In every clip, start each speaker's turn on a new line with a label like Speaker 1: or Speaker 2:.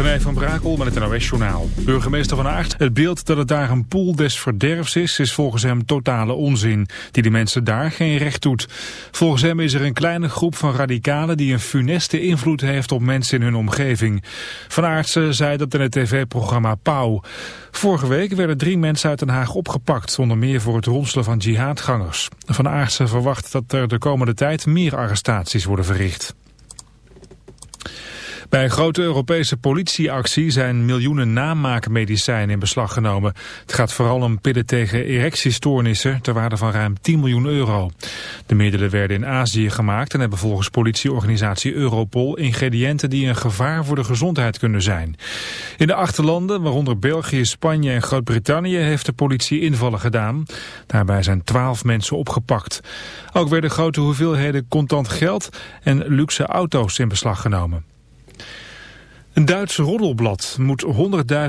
Speaker 1: René van Brakel met het NOS-journaal. Burgemeester Van Aert, het beeld dat het daar een poel des verderfs is... is volgens hem totale onzin, die de mensen daar geen recht doet. Volgens hem is er een kleine groep van radicalen... die een funeste invloed heeft op mensen in hun omgeving. Van Aertsen zei dat in het tv-programma Pauw. Vorige week werden drie mensen uit Den Haag opgepakt... onder meer voor het ronselen van jihadgangers. Van Aertsen verwacht dat er de komende tijd meer arrestaties worden verricht. Bij een grote Europese politieactie zijn miljoenen namaakmedicijnen in beslag genomen. Het gaat vooral om pillen tegen erectiestoornissen ter waarde van ruim 10 miljoen euro. De middelen werden in Azië gemaakt en hebben volgens politieorganisatie Europol ingrediënten die een gevaar voor de gezondheid kunnen zijn. In de achterlanden, waaronder België, Spanje en Groot-Brittannië, heeft de politie invallen gedaan. Daarbij zijn 12 mensen opgepakt. Ook werden grote hoeveelheden contant geld en luxe auto's in beslag genomen. Een Duits roddelblad moet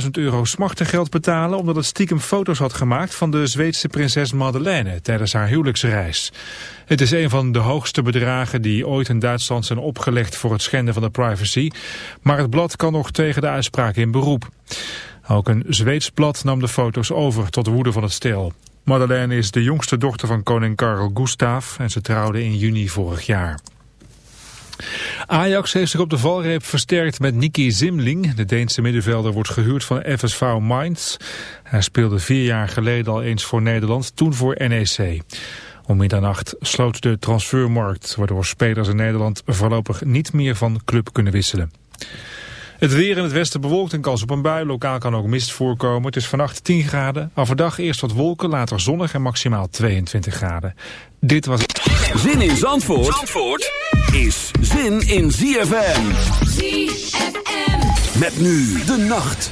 Speaker 1: 100.000 euro smachtengeld betalen... omdat het stiekem foto's had gemaakt van de Zweedse prinses Madeleine... tijdens haar huwelijksreis. Het is een van de hoogste bedragen die ooit in Duitsland zijn opgelegd... voor het schenden van de privacy. Maar het blad kan nog tegen de uitspraak in beroep. Ook een Zweeds blad nam de foto's over tot de woede van het stel. Madeleine is de jongste dochter van koning Karel Gustaf... en ze trouwde in juni vorig jaar. Ajax heeft zich op de valreep versterkt met Niki Zimling. De Deense middenvelder wordt gehuurd van FSV Mainz. Hij speelde vier jaar geleden al eens voor Nederland, toen voor NEC. Om middernacht sloot de transfermarkt, waardoor spelers in Nederland voorlopig niet meer van club kunnen wisselen. Het weer in het westen bewolkt en kans op een bui. Lokaal kan ook mist voorkomen. Het is vannacht 10 graden. Overdag eerst wat wolken, later zonnig en maximaal 22 graden. Dit was
Speaker 2: Zin in Zandvoort, Zandvoort is zin in ZFM.
Speaker 3: ZFM.
Speaker 2: Met nu de nacht.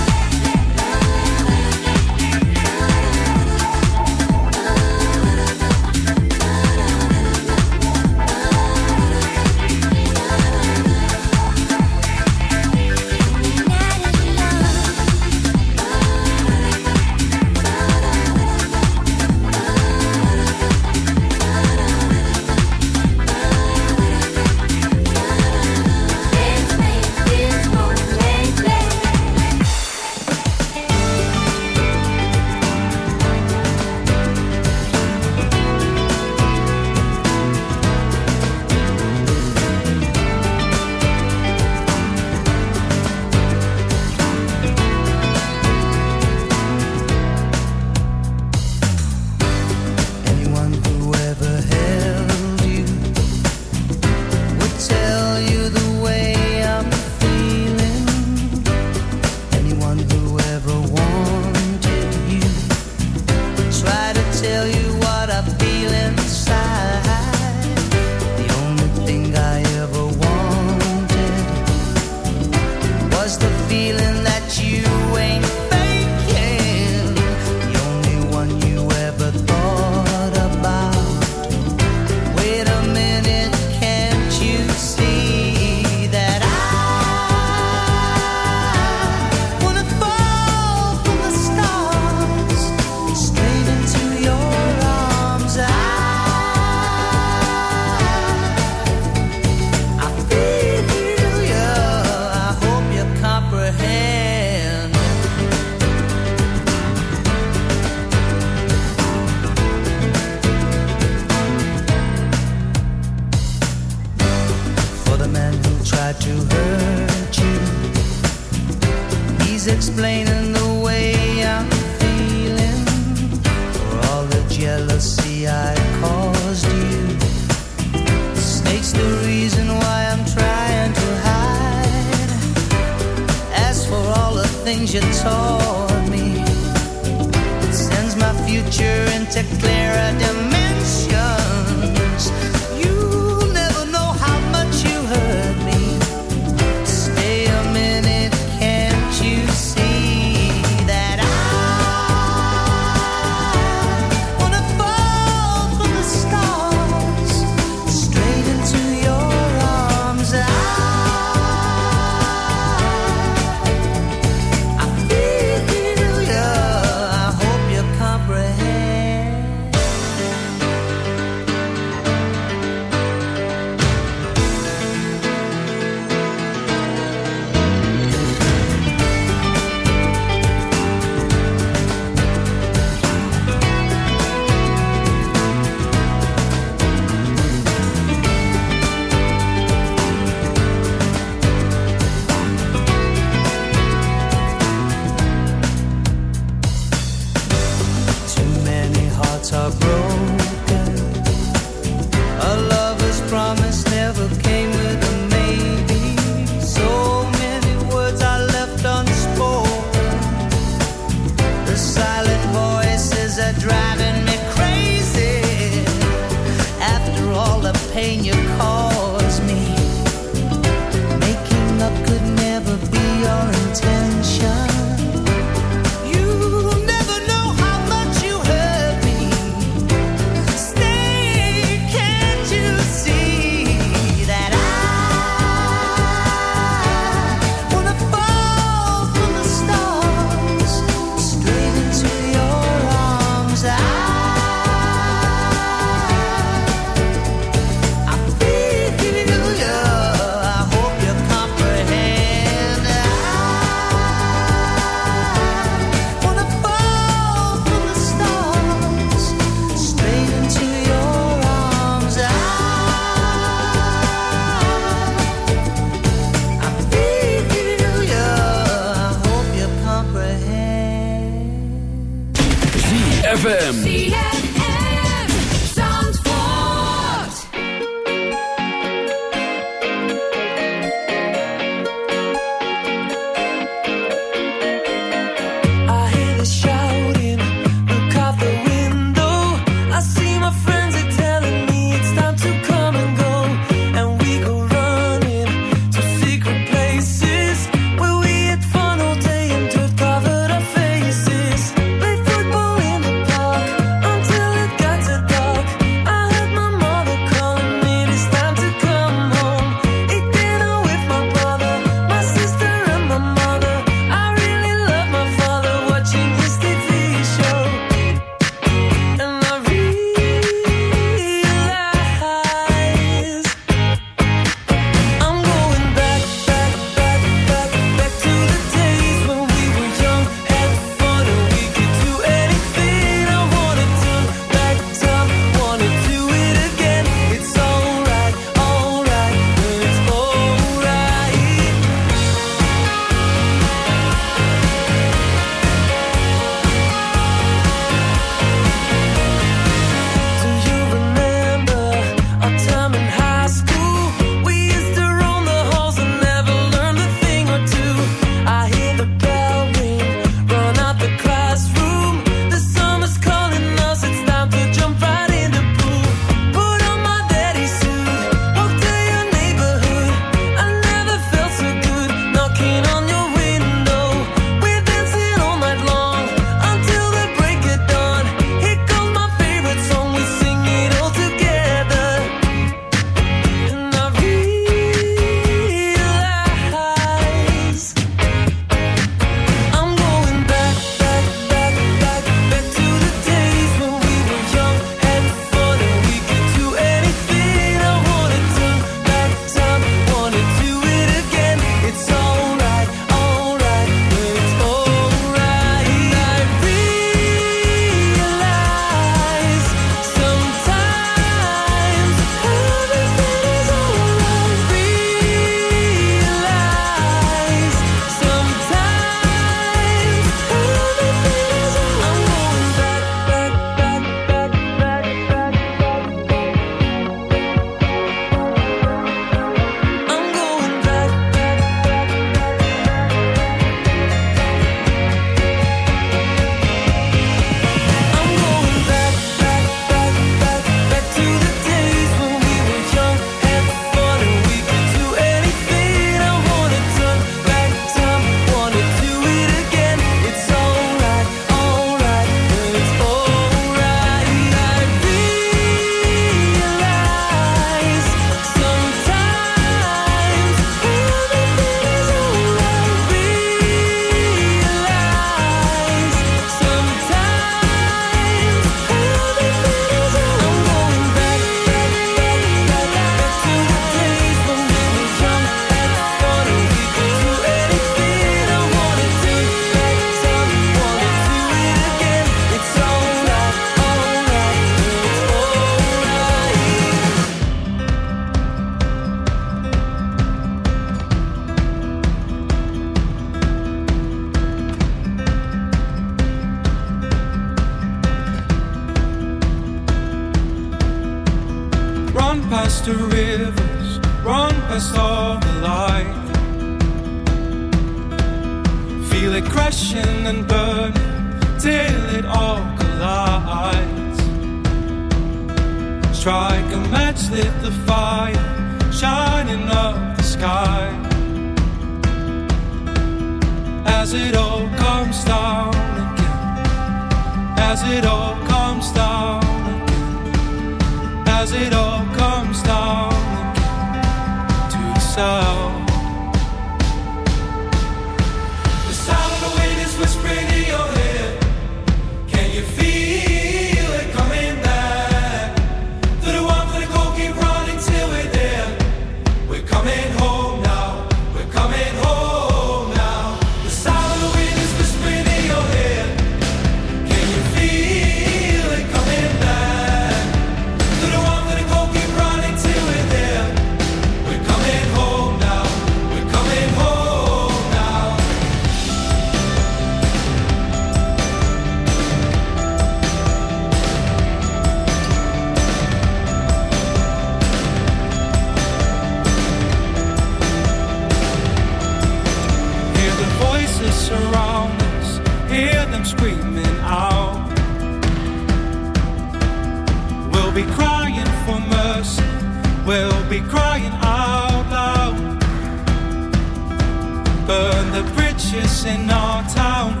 Speaker 4: in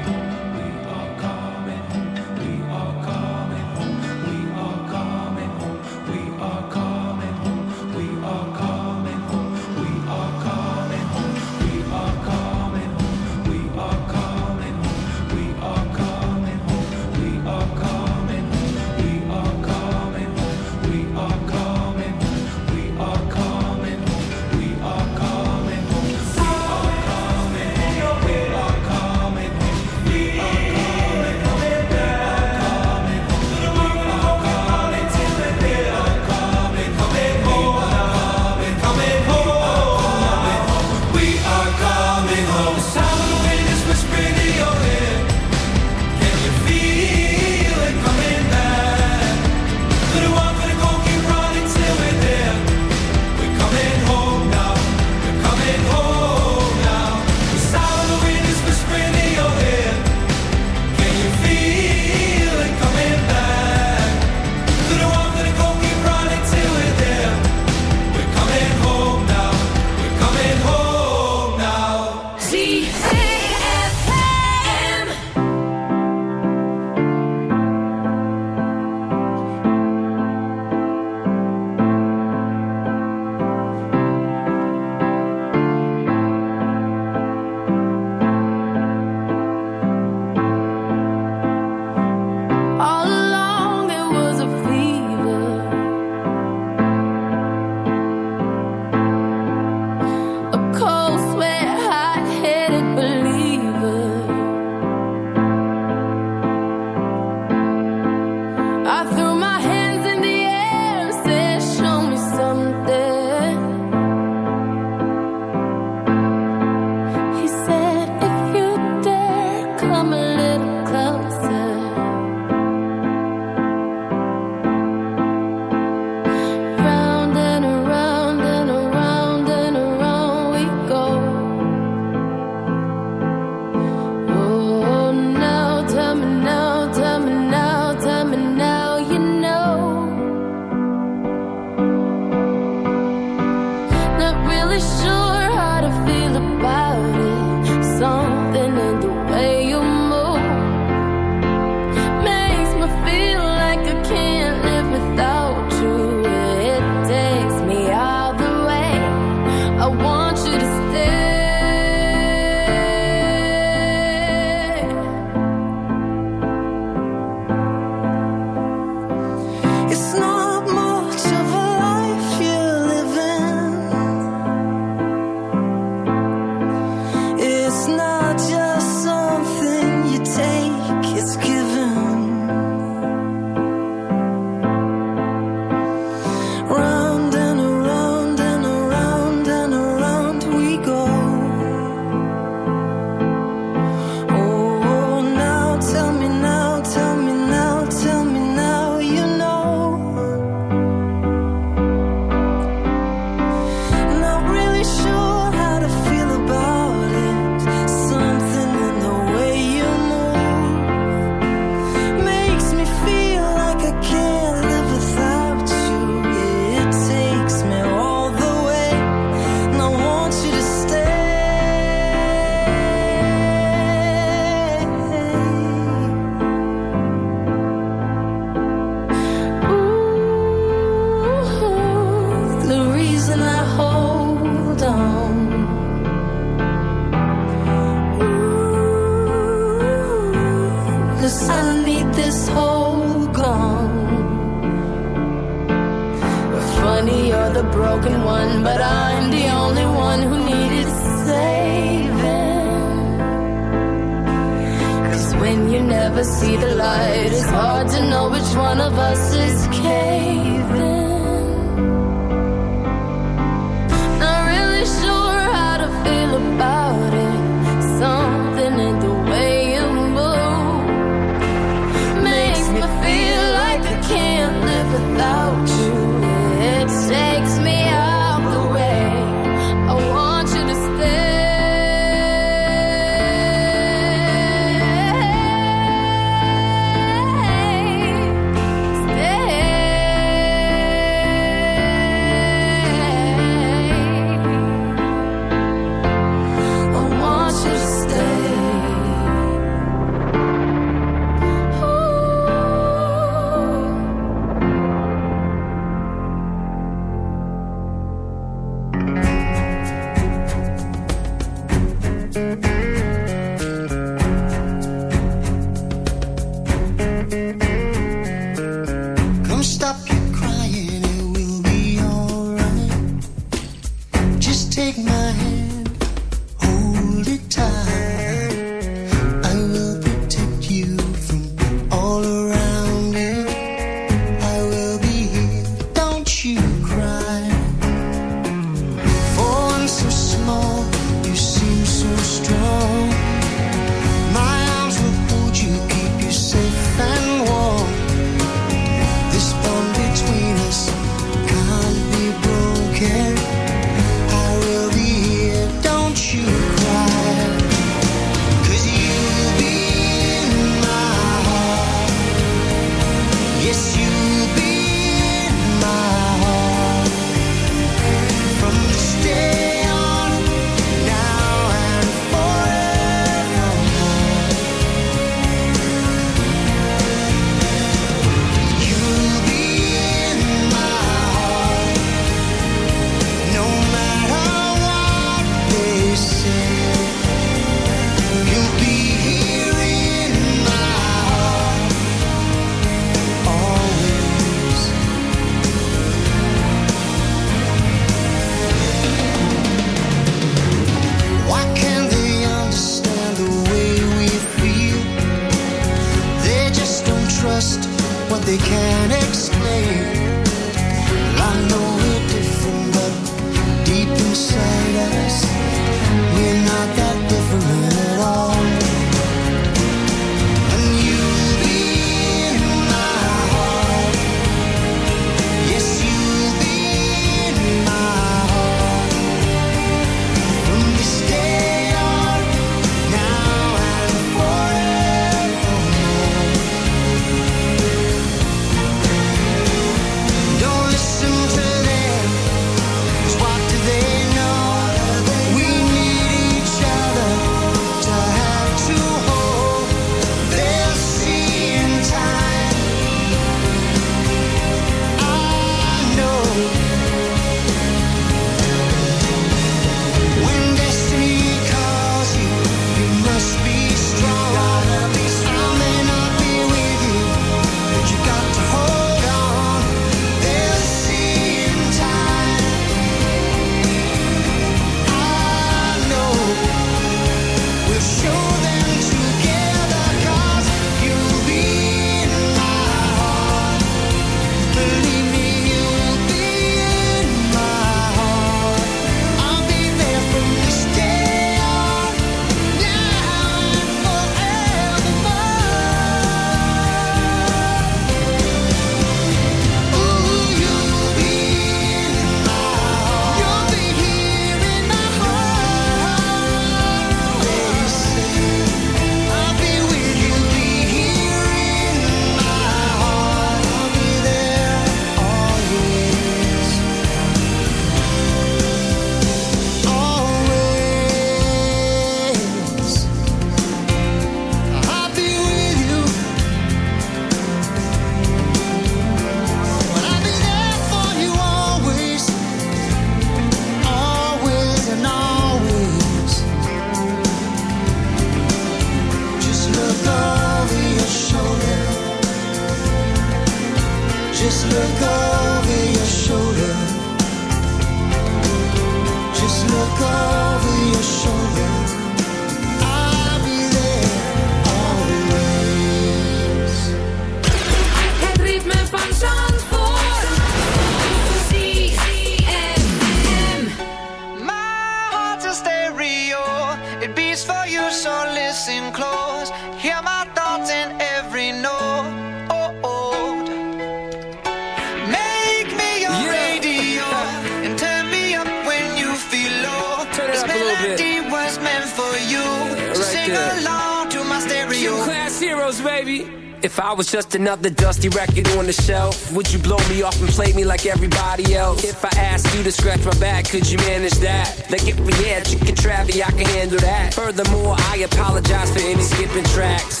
Speaker 5: another dusty record on the shelf, would you blow me off and play me like everybody else? If I asked you to scratch my back, could you manage that? Like if we had chicken Travie, I can handle that. Furthermore, I apologize for any skipping tracks.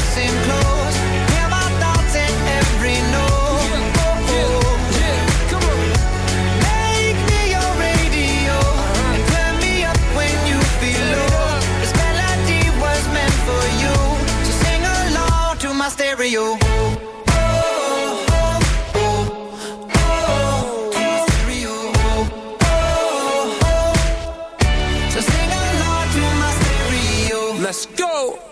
Speaker 6: stereo.